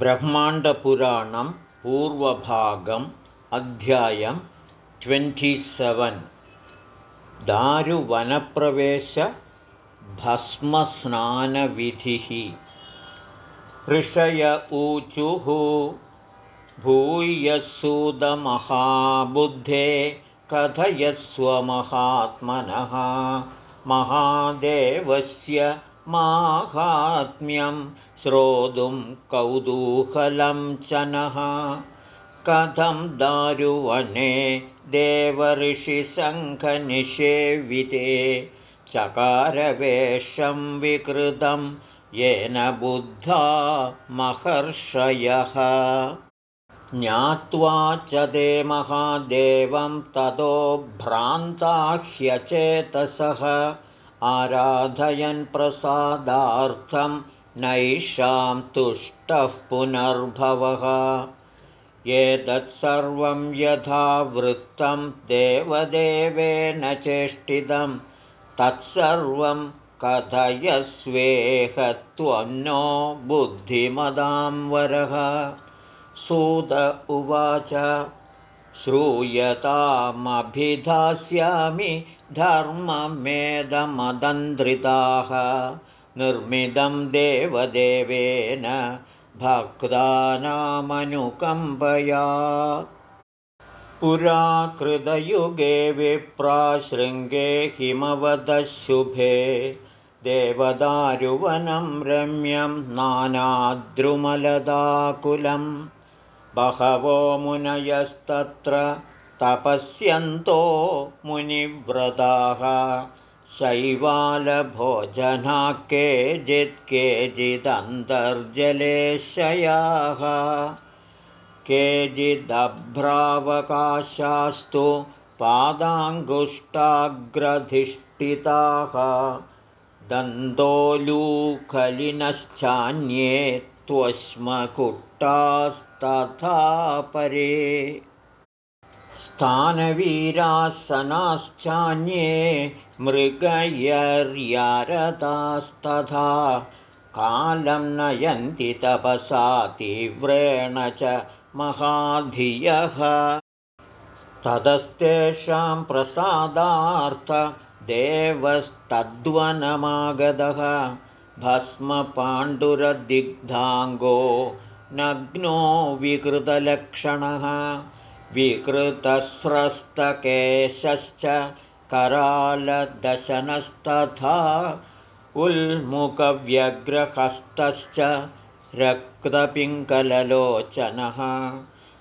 ब्रह्माण्डपुराणं पूर्वभागम् अध्यायं ट्वेण्टिसेवन् दारुवनप्रवेशभस्मस्नानविधिः ऋषय ऊचुः भूयस्सूदमहाबुद्धे कथयस्वमहात्मनः महादेवस्य माहात्म्यं श्रोतुं कौतूहलं च नः। कथं दारुवने देवर्षिसङ्घनिषेविते चकारवेषं विकृतं येन बुद्धा महर्षयः। ज्ञात्वा च ते महादेवं ततो भ्रान्ताह्यचेतसः आराधयन् प्रसादार्थं नैषां तुष्टः पुनर्भवः। एतत्सर्वं यथा वृत्तं देवदेवेन चेष्टितं तत्सर्वं कथयस्वेह त्वं नो बुद्धिमदां वरः। सूत उवाच श्रूयतामभिधास्यामि धर्ममेदमदन्द्रिताः। निर्मिदं देवदेवेन भक्तानामनुकम्पया। पुरा कृतयुगे विप्राशृङ्गे हिमवदशुभे देवदारुवनं रम्यं नानाद्रुमलदाकुलं बहवो मुनयस्तत्र तपस्यन्तो मुनिव्रताः। शैवालभोजना केचित् केचिदन्तर्जलेशयाः। केचिदभ्रावकाशास्तु पादाङ्गुष्टाग्रधिष्ठिताः दन्तोलूखलिनश्चान्ये त्वश्मकुट्टास्तथा परे स्थानवीरासनाश्चान्ये मृगयर्यारतास्तथा कालं नयन्ति तपसा तीव्रेण च महाधियः। ततस्तेषां प्रसादार्थदेवस्तद्वनमागतः भस्मपाण्डुरदिग्धाङ्गो नग्नो विकृतलक्षणः। विकृतस्रस्तकेशश्च करालदशनस्तथा उल्मुखव्यग्रहस्तश्च रक्तपिङ्गललोचनः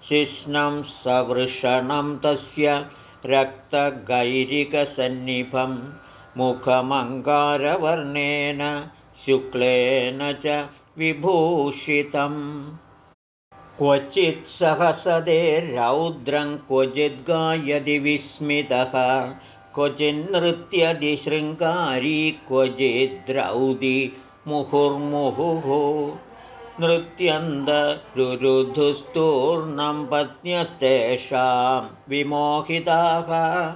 शिष्णं सवृषणं तस्य रक्तगैरिकसन्निभं मुखमङ्गारवर्णेन शुक्लेन च विभूषितम्। क्वचित् सहसदे रौद्रं क्वचिद्गायदि विस्मितः। क्वचिन्नृत्यदि शृङ्गारी क्वचिद्रौदि मुहुर्मुहुः। नृत्यन्दरुरुधुस्तूर्णं पत्न्यस्तेषां विमोहिताः।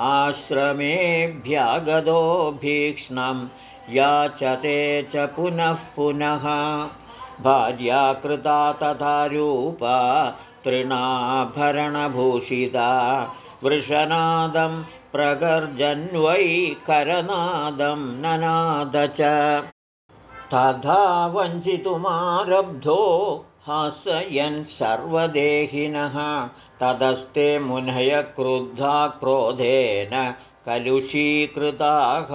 आश्रमेभ्यागतो भीक्ष्णं याचते च पुनः पुनः। भार्याकृता तथा रूपा तृणाभरणभूषिता। वृषनादं प्रगर्जन्वै करनादं ननाद च। तथा वञ्चितुमारब्धो हासयन् सर्वदेहिनः। तदस्ते मुनय क्रुद्धा क्रोधेन कलुषीकृताः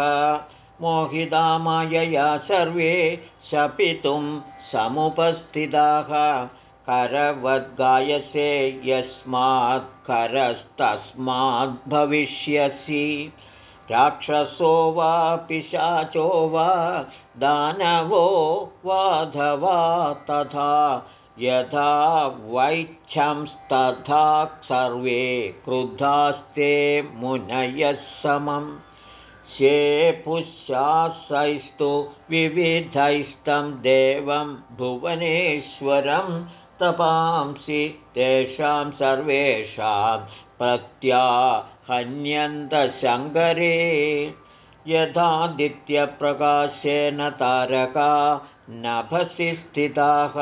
मोहिता मायया सर्वे शपितुं समुपस्थिताः। करवद्गायसे यस्मात् करस्तस्माद्भविष्यसि राक्षसो वा पिशाचो वा दानवो वाधवा तथा यथा वैच्छंस्तथा सर्वे क्रुद्धास्ते मुनयः समम् पुष्यासैस्तु विविधैस्तं देवं भुवनेश्वरं तपांसि तेषां सर्वेषां प्रत्याहन्यन्तशङ्करे। यथादित्यप्रकाशेन तारका नभसि स्थिताः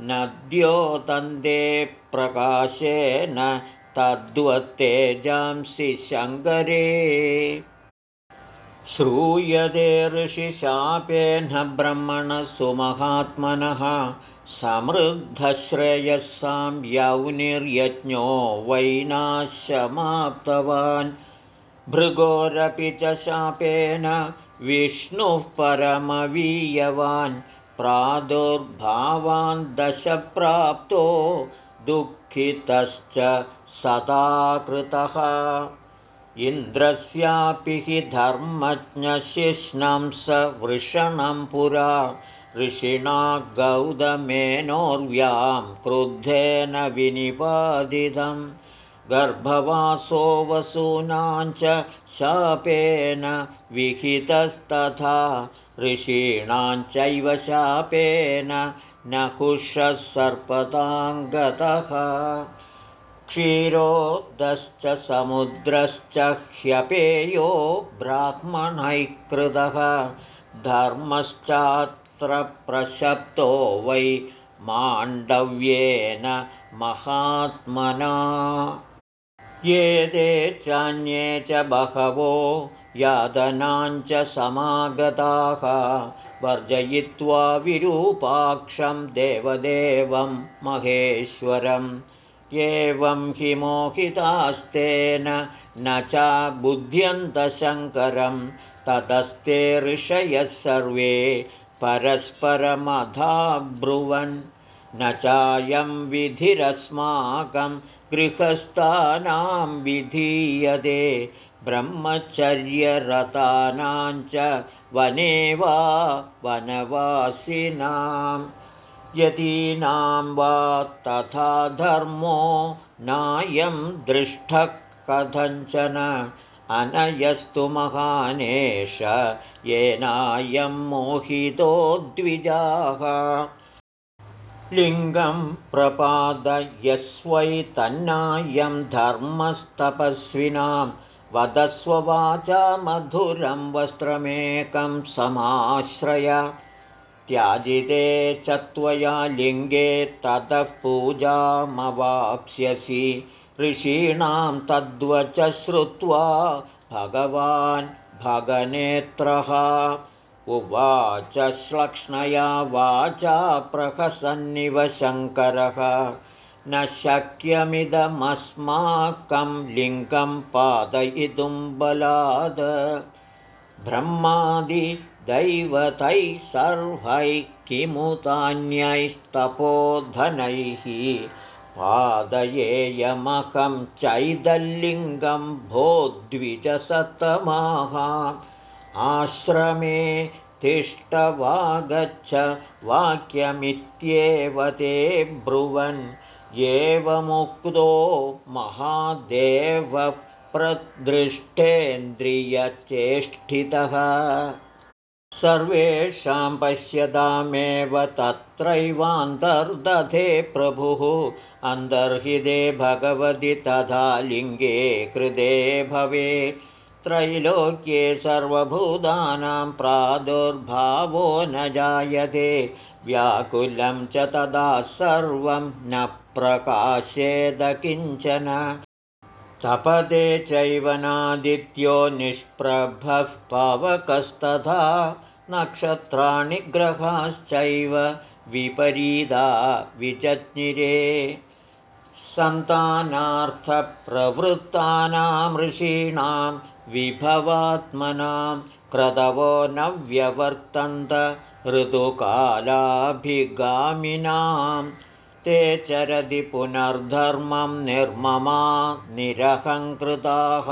नद्योतन्दे प्रकाशेन तद्वत्तेजांसि शङ्करे श्रूयते ऋषिशापेन ब्रह्मणः सुमहात्मनः समृद्धश्रेयसां यौनिर्यज्ञो वैनाशमाप्तवान् भृगोरपि च शापेन विष्णुः परमवीयवान् प्रादुर्भावान् दशप्राप्तो दुःखितश्च सदा कृतः इन्द्रस्यापि हि धर्मज्ञशिष्णं स वृषणं पुरा। ऋषिणा गौतमेनोर्व्यां क्रुद्धेन विनिपादितं। गर्भवासो वसूनाञ्च शापेन विहितस्तथा। ऋषीणाञ्चैव शापेन न कुशः सर्पताङ्गतः क्षीरोदश्च समुद्रश्च ह्यपेयो ब्राह्मणैः कृतः। धर्मश्चात्र प्रशप्तो वै माण्डव्येन महात्मना। ये ते चान्ये च बहवो यादनाञ्च समागताः। वर्जयित्वा विरूपाक्षं देवदेवं महेश्वरम् एवं हि मोहितास्तेन न च बुध्यन्तशङ्करं ततस्ते ऋषयः सर्वे परस्परमधाब्रुवन्। न चायं विधिरस्माकं गृहस्थानां विधीयते ब्रह्मचर्यरतानां च वने वा वनवासिनाम् यतीनां वा तथा धर्मो नायं दृष्टः कथञ्चन अनयस्तु महानेश येनायं मोहितो द्विजाः। लिङ्गं प्रपादयस्वै तन्नायं धर्मस्तपस्विनां वदस्ववाचा मधुरं वस्त्रमेकं समाश्रय त्याजिते च त्वया लिङ्गे ततः पूजामवाप्स्यसि। ऋषीणां तद्वच श्रुत्वा भगवान् भगनेत्रः। उवाच श्लक्ष्णया वाचा प्रहसन्निव शङ्करः न शक्यमिदमस्माकं लिङ्गं पादयितुं बलाद। ब्रह्मादि दैवतैः सर्वैः किमुतान्यैस्तपोधनैः पादयेयमहं चैदल्लिङ्गं भो द्विजसतमाः आश्रमे तिष्ठवागच्छ वाक्यमित्येव ते ब्रुवन् एवमुक्तो महादेवप्रदृष्टेन्द्रियचेष्टितः सर्वेषां पश्यतामेव तत्रैवान्तर्दधे प्रभुः। अन्तर्हिते भगवति तथा लिङ्गे कृते भवे। त्रैलोक्ये सर्वभूतानां प्रादुर्भावो न जायते। व्याकुलं च तदा सर्वं न प्रकाशेद किञ्चन। तपदे चैव नादित्यो निष्प्रभः पावकस्तथा नक्षत्राणि ग्रहाश्चैव विपरीदा विजज्ञिरे सन्तानार्थप्रवृत्तानां ऋषीणां विभवात्मनां क्रतवो न व्यवर्तन्त ऋतुकालाभिगामिनां। ते चरति पुनर्धर्मं निर्ममा निरहङ्कृताः।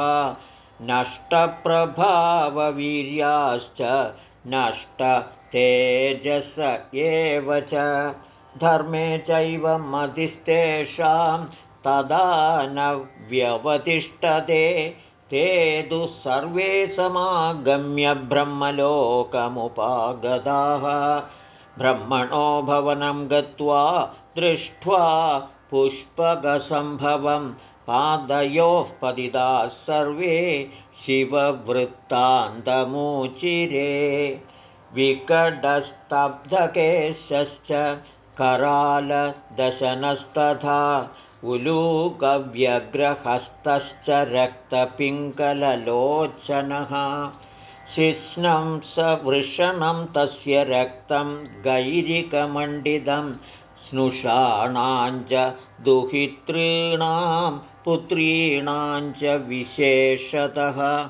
नष्टप्रभाववीर्याश्च नष्टतेजस एव च। धर्मे चैव मतिस्तेषां तदा न व्यवतिष्ठते। ते तु सर्वे समागम्य ब्रह्मलोकमुपागताः। ब्रह्मणो भवनं गत्वा दृष्ट्वा पुष्पकसम्भवं पादयोः पतिताः सर्वे शिववृत्तान्तमूचिरे विकटस्तब्धकेशश्च करालदशनस्तथा उलूकव्यग्रहस्तश्च रक्तपिङ्गललोचनः। शिष्णं सवृषणं तस्य रक्तं गैरिकमण्डितं स्नुषाणाञ्च दुहितॄणां पुत्रीणाञ्च विशेषतः।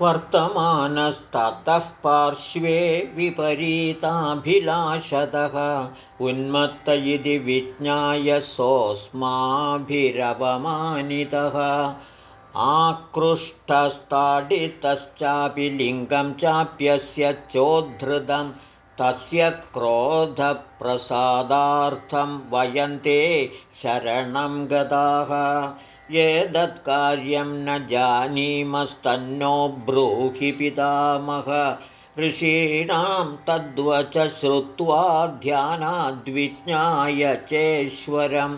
वर्तमानस्ततः पार्श्वे विपरीताभिलाषतः। उन्मत्त इति विज्ञाय सोऽस्माभिरवमानितः। आकृष्टस्ताडितश्चापि लिङ्गं चाप्यस्य चोद्धृतं तस्य क्रोधप्रसादार्थं वयन्ते शरणं गताः। एतत्कार्यं न जानीमस्तन्नो ब्रूहि पितामह। ऋषीणां तद्वच श्रुत्वा ध्यानाद्विज्ञाय चेश्वरम्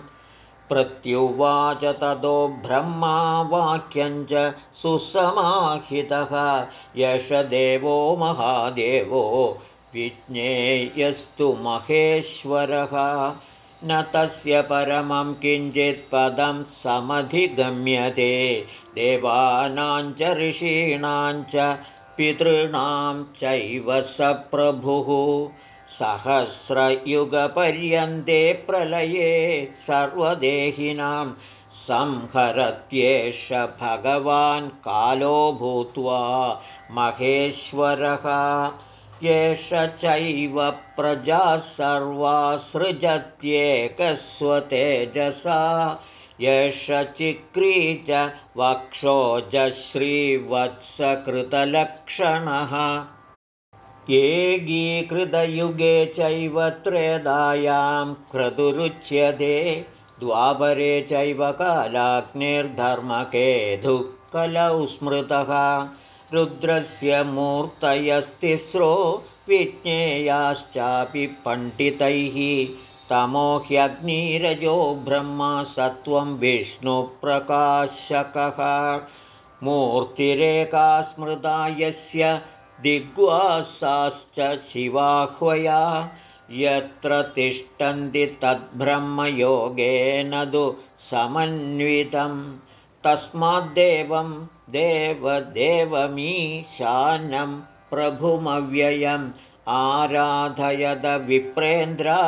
प्रत्युवाच ततो ब्रह्मावाक्यञ्च सुसमाहितः। यश देवो महादेवो विज्ञेयस्तु महेश्वरः। न तस्य परमं किञ्चित्पदं समधिगम्यते। देवानाञ्च ऋषीणाञ्च पितॄणां चैव स प्रभुः सहस्रयुगपर्यन्ते प्रलये सर्वदेहिनां संहरत्येष भगवान् कालो भूत्वा महेश्वरः एष चैव प्रजाः सर्वासृजत्येकस्वतेजसा एष चिक्री च वक्षोजश्रीवत्सकृतलक्षणः एकीकृतयुगे चैव त्रेदायां क्रतुरुच्यते। द्वापरे चैव कालाग्निर्धर्मके दुःखलौ स्मृतः रुद्रस्य मूर्तयस्तिस्रो विज्ञेयाश्चापि पण्डितैः तमोह्यग्निरजो ब्रह्मा सत्त्वं विष्णुप्रकाशकः मूर्तिरेका स्मृता यस्य दिग्वासाश्च शिवाह्वया यत्र तिष्ठन्ति तद्ब्रह्मयोगेन तु समन्वितं तस्माद्देवं देवदेवमीशानं प्रभुमव्ययम् आराधयद विप्रेन्द्रा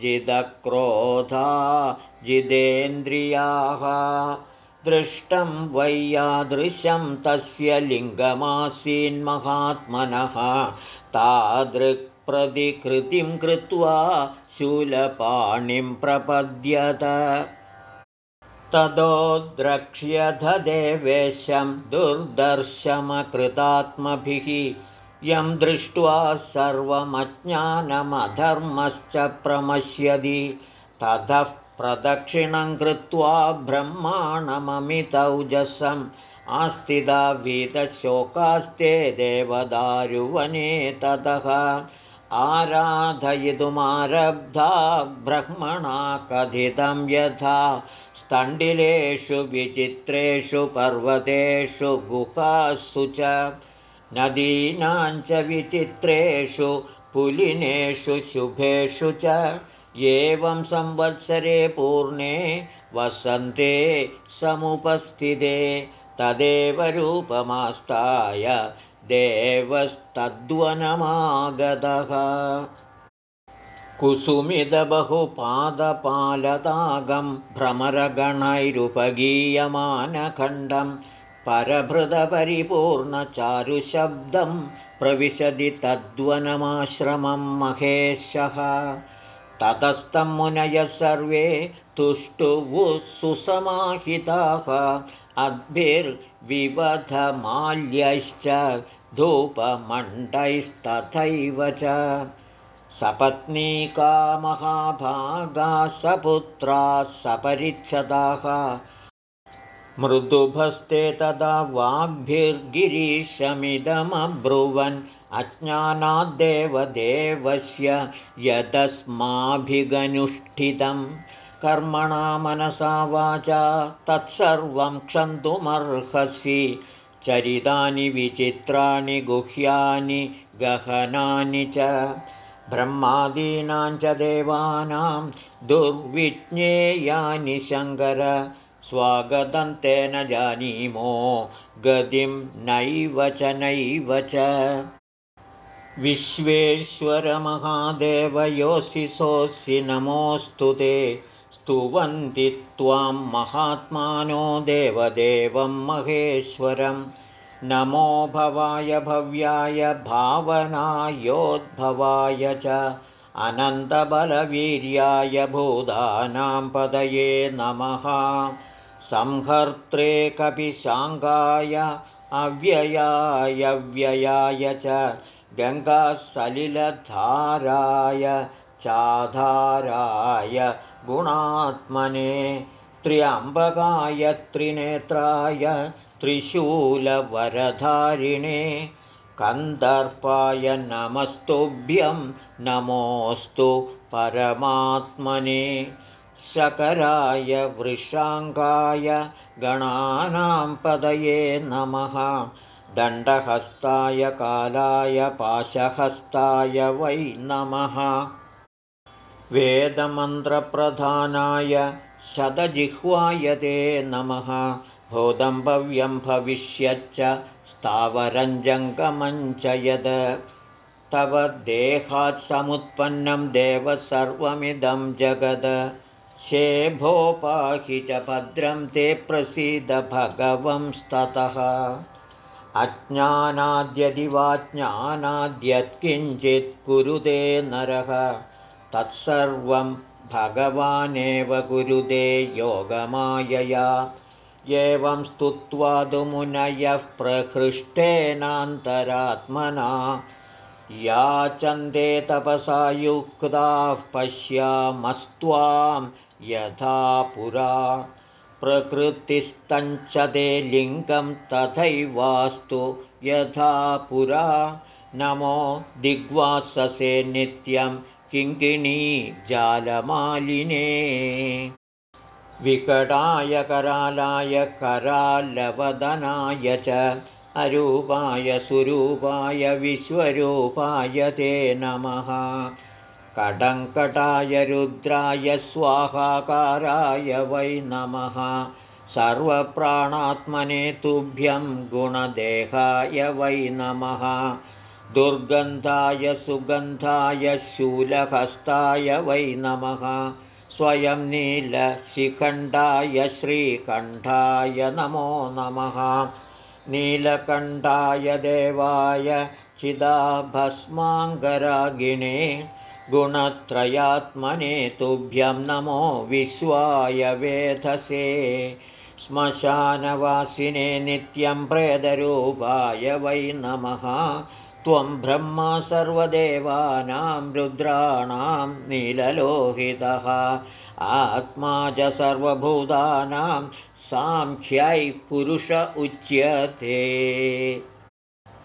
जिदक्रोधा जिदेन्द्रियाः। दृष्टं वै यादृशं तस्य लिङ्गमासीन्महात्मनः तादृक्प्रतिकृतिं कृत्वा शूलपाणिं प्रपद्यत ततो द्रक्ष्यथ देवेशं दुर्दर्शमकृतात्मभिः यं दृष्ट्वा सर्वमज्ञानमधर्मश्च प्रमश्यति। ततः प्रदक्षिणं कृत्वा ब्रह्माणममितौजसम् आस्थिता वीतशोकास्ते देवदारुवने ततः आराधयितुमारब्धा ब्रह्मणा कथितं यथा स्तण्डिलेषु विचित्रेषु पर्वतेषु गुहासु च नदीनाञ्च विचित्रेषु पुलिनेषु शुभेषु च एवं संवत्सरे पूर्णे वसन्ते समुपस्थिते तदेव रूपमास्ताय देवस्तद्वनमागतः कुसुमिदबहुपादपालतागं भ्रमरगणैरुपगीयमानखण्डं परभृतपरिपूर्णचारुशब्दं प्रविशति तद्वनमाश्रमं महेशः। ततस्तं मुनयः सर्वे तुष्टुवुः सुसमाहिताः अद्भिर्विवधमाल्यैश्च धूपमण्डैस्तथैव च सपत्नीका महाभागा सपुत्राः सपरिच्छदाः। मृदुभस्ते तदा वाग्भिर्गिरीशमिदमब्रुवन् अज्ञानाद्देवदेवस्य यदस्माभिगनुष्ठितं। कर्मणा मनसा वाचा तत्सर्वं क्षन्तुमर्हसि। चरितानि विचित्राणि गुह्यानि गहनानि च ब्रह्मादीनां च देवानां दुर्विज्ञेयानि शङ्कर स्वागतं तेन जानीमो गतिं नैव च नैव च। विश्वेश्वरमहादेवयोऽसि सोऽसि नमोऽस्तु ते स्तुवन्ति त्वां महात्मानो देवदेवं महेश्वरं नमो भवाय भव्याय भावनायोद्भवाय च अनन्तबलवीर्याय भूतानां पदये नमः। संहर्त्रे कपिशाङ्गाय अव्ययाय व्ययाय च गङ्गासलिलधाराय चाधाराय गुणात्मने त्र्यम्बकाय त्रिनेत्राय त्रिशूलवरधारिणे कन्दर्पाय नमस्तुभ्यं नमोऽस्तु परमात्मने शकराय वृषाङ्गाय गणानां पदये नमः दण्डहस्ताय कालाय पाशहस्ताय वै नमः वेदमन्त्रप्रधानाय शतजिह्वाय ते नमः भूदम्भव्यं भविष्यच्च स्थावरञ्जङ्गमञ्च यद तव देहात् समुत्पन्नं देव सर्वमिदं जगद। शेभोपाहि च भद्रं ते प्रसीद भगवंस्ततः। अज्ञानाद्यदिवाज्ञानाद्यत्किञ्चित् कुरुते नरः। तत्सर्वं भगवानेव कुरुते योगमायया एवं स्तुत्वा मुनयः प्रहृष्टेनान्तरात्मना याचन्दे तपसा युक्ताः पश्यामस्त्वां यथा पुरा। प्रकृतिस्तञ्च ते लिङ्गं तथैवास्तु यथा पुरा। नमो दिग्वाससे नित्यं किङ्किणी जालमालिने विकटाय करालाय करालवदनाय च अरूपाय सुरूपाय विश्वरूपाय ते नमः। कडङ्कटाय रुद्राय स्वाहाकाराय वै नमः। सर्वप्राणात्मने तुभ्यं गुणदेहाय वै नमः। दुर्गन्धाय सुगन्धाय शूलहस्ताय वै नमः स्वयं नीलशिखण्डाय श्रीकण्ठाय नमो नमः। नीलकण्ठाय देवाय चिदाभस्माङ्गरागिणे गुणत्रयात्मने तुभ्यं नमो विश्वाय वेधसे। श्मशानवासिने नित्यं प्रेदरूपाय वै नमः त्वं ब्रह्मा सर्वदेवानां रुद्राणां नीललोहितः। आत्मा च सर्वभूतानां साङ्ख्यै पुरुष उच्यते।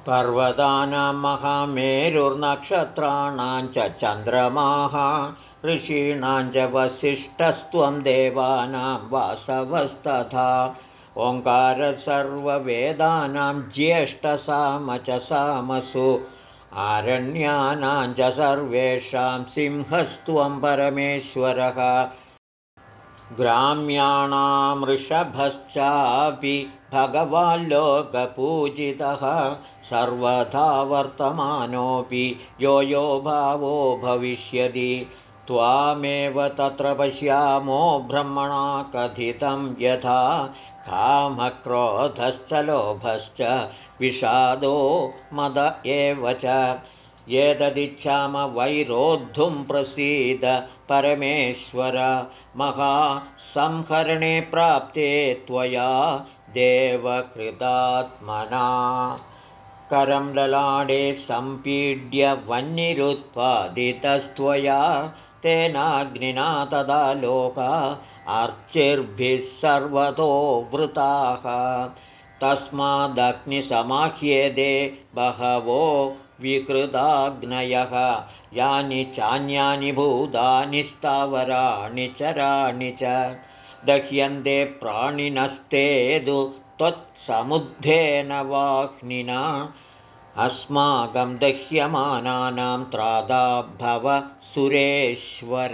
पर्वतानां महामेरुर्नक्षत्राणां च चन्द्रमाः ऋषीणां च वसिष्ठस्त्वं देवानां वासवस्तथा ओङ्कार सर्ववेदानां ज्येष्ठसाम च सामसु आरण्यानां च सर्वेषां सिंहस्त्वं परमेश्वरः। ग्राम्याणां वृषभश्चापि भगवाल्लोकपूजितः सर्वथा वर्तमानोऽपि यो यो भावो भविष्यति त्वामेव तत्र पश्यामो ब्रह्मणा कथितं यथा कामक्रोधश्च लोभश्च विषादो मद एव च एतदिच्छामवैरोद्धुं प्रसीद परमेश्वर। महासंहरणे प्राप्ते त्वया देवकृतात्मना। करं ललाडे सम्पीड्य वह्निरुत्पादितस्त्वया तेनाग्निना तदा लोका अर्चिर्भिः सर्वतो वृताः तस्मादग्निसमाह्येदे बहवो विकृताग्नयः। यानि चान्यानि भूतानि स्थावराणि चराणि च। दह्यन्ते प्राणिनस्तेदु त्वत् समुद्धेन वाह्निना। अस्माकं दह्यमानानां त्रादा भव सुरेश्वर।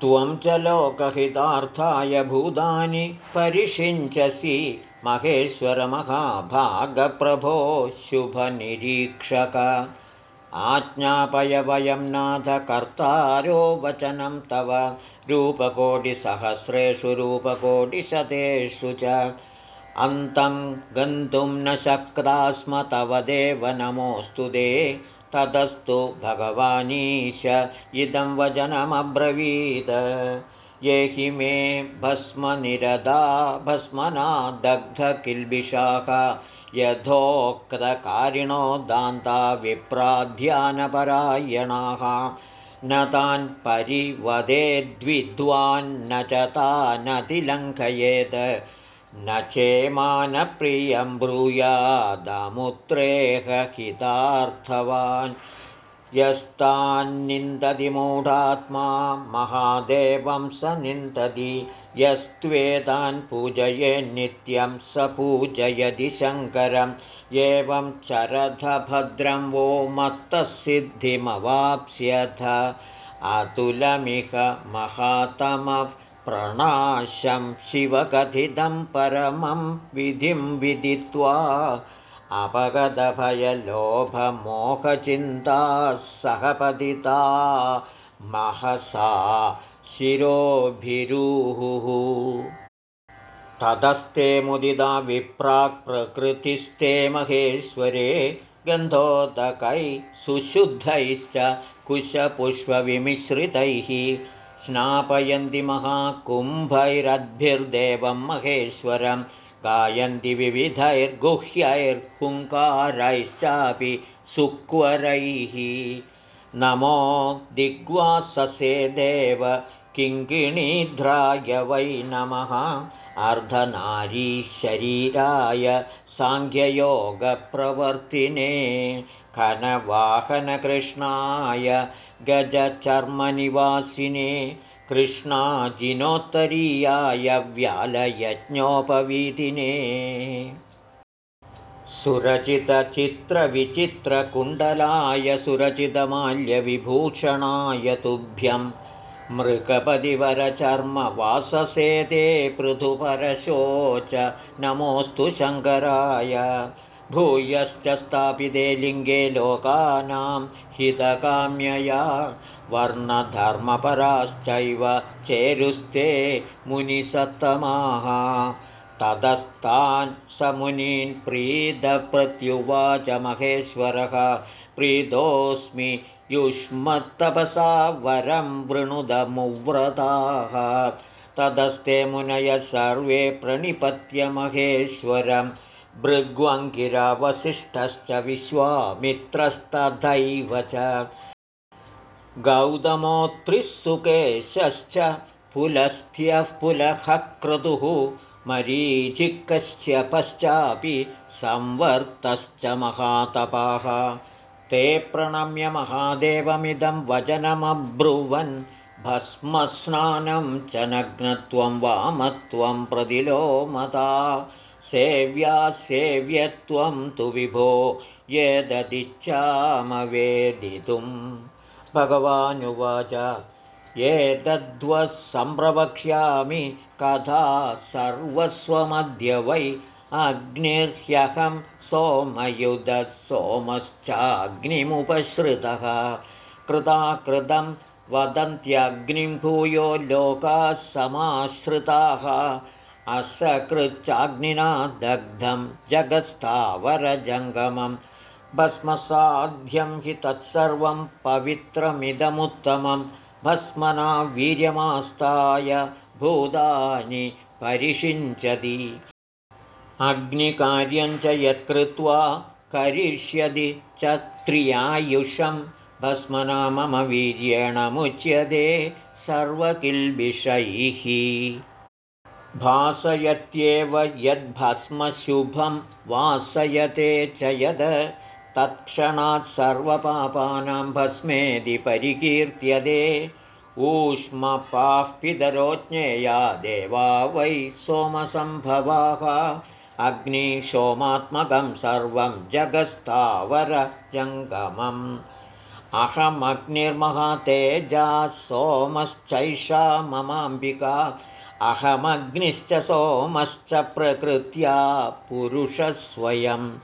त्वं च लोकहितार्थाय भूतानि परिषिञ्चसि। महेश्वरमहाभागप्रभो शुभनिरीक्षक। आज्ञापय वयं नाथकर्तारो वचनं तव। रूपकोटिसहस्रेषु रूपकोटिशतेषु च। अन्तं गन्तुं न शक्ता स्म तव देव नमोऽस्तु ते ततस्तु भगवानीश इदं वचनमब्रवीद ये हि मे भस्मनिरदा भस्मना दग्धकिल्बिषाः यथोक्तकारिणो दान्ता विप्राध्यानपरायणाः। न तान् परिवदेद्विद्वान्न च तानतिलङ्घयेत् न चेमानप्रियं ब्रूयादमुत्रेह हितार्थवान्। यस्तान्निन्दति मूढात्मा महादेवं स निन्दति। यस्त्वेतान् पूजयेन्नित्यं स पूजयति शङ्करम्। एवं चरथभद्रं वो मत्तसिद्धिमवाप्स्यथ। अतुलमिह महातमः प्रणाशं शिवकथितं परमं विधिं विदित्वा अपगतभयलोभमोहचिन्ता सहपतिता महसा शिरोभिरुहुः। ततस्ते मुदिता विप्राक्प्रकृतिस्ते महेश्वरे गन्धोदकै सुशुद्धैश्च कुशपुष्पविमिश्रितैः स्नापयन्ति महाकुम्भैरद्भिर्देवं महेश्वरं गायन्ति विविधैर्गुह्यैर्हुङ्कारैश्चापि सुक्वरैः। नमो दिग्वाससे देव किङ्किणीध्राय वै नमः। अर्धनारीशरीराय साङ्ख्ययोगप्रवर्तिने खनवाहनकृष्णाय गजचर्मनिवासिने कृष्णाजिनोत्तरीयाय व्यालयज्ञोपवीतिने सुरचितचित्रविचित्रकुण्डलाय सुरचितमाल्यविभूषणाय तुभ्यं मृगपदिवरचर्मवाससे ते पृथुपरशोच नमोऽस्तु शङ्कराय भूयश्च स्थापिते लिङ्गे लोकानां हितकाम्यया वर्णधर्मपराश्चैव चेरुस्ते मुनिसत्तमाः। ततस्तान् स मुनीन् प्रीतप्रत्युवाच महेश्वरः प्रीतोऽस्मि युष्मत्तपसा वरं वृणुदमुव्रताः। तदस्ते मुनयः सर्वे प्रणिपत्य महेश्वरं भृग्वङ्गिरवसिष्ठश्च विश्वामित्रस्तथैव च। गौतमोत्रिसुकेशश्च पुलस्थ्यः पुलः क्रतुः पश्चापि संवर्तश्च महातपाः। ते प्रणम्य महादेवमिदं वचनमब्रुवन् भस्मस्नानं च नग्नत्वं वामत्वं प्रतिलोमता सेव्या सेव्यत्वं तु विभो यदतिच्छामवेदितुं भगवानुवाच एतद्वः सम्प्रवक्ष्यामि कथा सर्वस्वमद्य वै। अग्निर्ह्यहं सोमयुधः सोमश्चाग्निमुपश्रितः कृताकृतं वदन्त्यग्निं भूयो लोकाः समाश्रिताः असकृच्चाग्निना दग्धं जगत्स्थावरजङ्गमं। भस्मसाध्यं हि तत्सर्वं पवित्रमिदमुत्तमं। भस्मना वीर्यमास्ताय भूतानि परिषिञ्चति। अग्निकार्यं च यत्कृत्वा करिष्यति च त्रियायुषं भस्मना मम वीर्येण मुच्यते सर्वकिल्बिषैः भासयत्येव यद्भस्मशुभं वासयते च यद्। तत्क्षणात् सर्वपापानां भस्मेदि परिकीर्त्यते ऊष्मपाः पितरो ज्ञेया देवा वै सोमसम्भवाः। अग्निशोमात्मकं सर्वं जगस्तावरजङ्गमम्। अहमग्निर्महातेजा सोमश्चैषा ममाम्बिका अहमग्निश्च सोमश्च प्रकृत्या पुरुषस्वयं।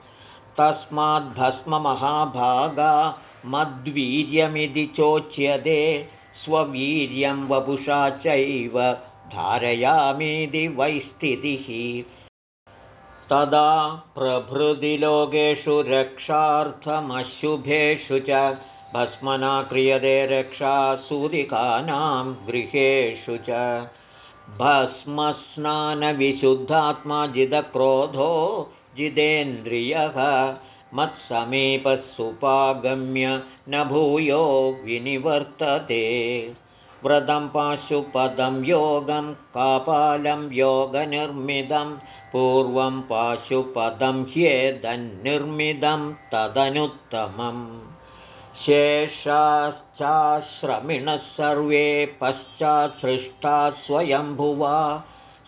तस्माद्भस्ममहाभागा मद्वीर्यमिति चोच्यते स्ववीर्यं वपुषा चैव धारयामीति वैस्थितिः। तदा प्रभृति लोकेषु रक्षार्थमशुभेषु च भस्मना क्रियते रक्षा सूदिकानां गृहेषु च भस्मस्नानविशुद्धात्मा जिदक्रोधो जितेन्द्रियः मत्समीपस्सुपागम्य न भूयो विनिवर्तते। व्रतं पाशुपदं योगं कापालं योगनिर्मितं पूर्वं पाशुपदं ह्येदन्निर्मितं तदनुत्तमम् शेषाश्चाश्रमिणः सर्वे पश्चात्सृष्टा स्वयम्भुवा।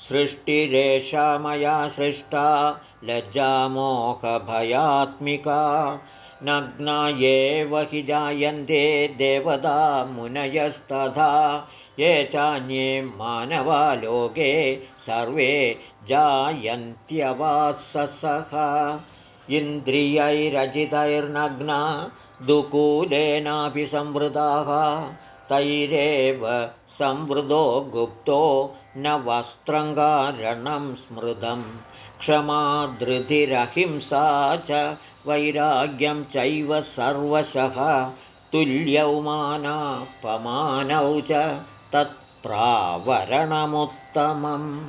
सृष्टिरेषा मया सृष्टा लज्जामोहभयात्मिका। नग्ना एव हि जायन्ते देवता मुनयस्तथा। ये चान्ये मानवालोके सर्वे जायन्त्यवाससः। इन्द्रियैरजितैर्नग्ना दुकूलेनापि संवृताः तैरेव संवृतो गुप्तो न वस्त्रङ्गारणं स्मृतं। क्षमा धृतिरहिंसा च वैराग्यं चैव सर्वशः। तुल्यौ मानापमानौ च तत्प्रावरणमुत्तमम्।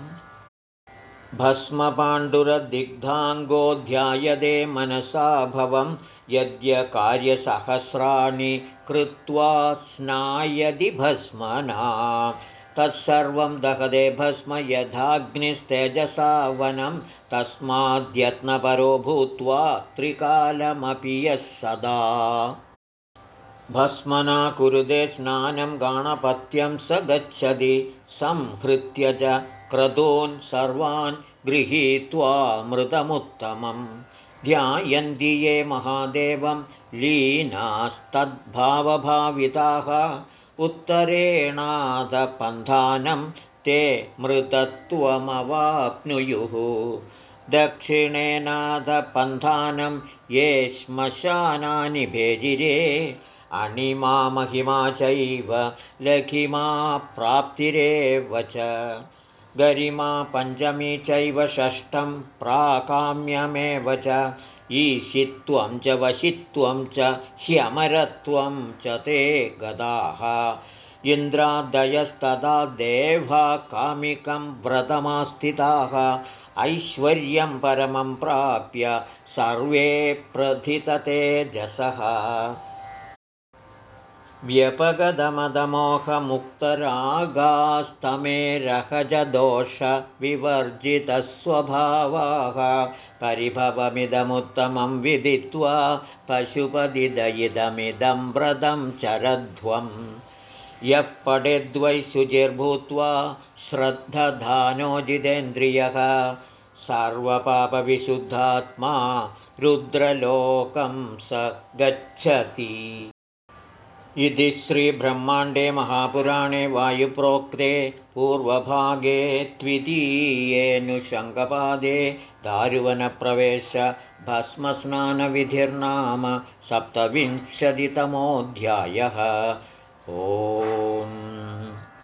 भस्मपाण्डुरदिग्धाङ्गोऽध्यायदे मनसा भवं यद्य कार्यसहस्राणि कृत्वा स्नायदि भस्मना। तत्सर्वं दहदे भस्म यथाग्निस्तेजसा वनं। तस्माद्यत्नपरो भूत्वा त्रिकालमपि यः सदा। भस्मना कुरुदे स्नानं गाणपत्यं स गच्छति। संहृत्य च क्रतून् सर्वान् गृहीत्वा मृतमुत्तमम् ध्यायन्ति ये महादेवं लीनास्तद्भावभाविताः। उत्तरेणादपन्थानं ते मृतत्वमवाप्नुयुः। दक्षिणेनादपन्थानं ये श्मशानानि भेजिरे अणिमा चैव लघिमा प्राप्तिरेव च गरिमा पञ्चमी चैव षष्ठं प्राकाम्यमेव च। ईशित्वं च वशित्वं च ह्यमरत्वं च ते गदाः। इन्द्रादयस्तदा देवा कामिकं व्रतमास्थिताः। ऐश्वर्यं परमं प्राप्य सर्वे प्रथिततेजसः व्यपगदमदमोहमुक्तरागास्तमेरहजदोषविवर्जितस्वभावाः परिभवमिदमुत्तमं विदित्वा पशुपदिदयिदमिदं व्रतं चरध्वं यः पठेद्वै शुचिर्भूत्वा श्रद्धधानोजितेन्द्रियः सर्वपापविशुद्धात्मा रुद्रलोकं स गच्छति इति श्रीब्रह्माण्डे महापुराणे वायुप्रोक्ते पूर्वभागे द्वितीयेऽनुषङ्गपादे दारुवनप्रवेश भस्मस्नानविधिर्नाम सप्तविंशतितमोऽध्यायः। ओम्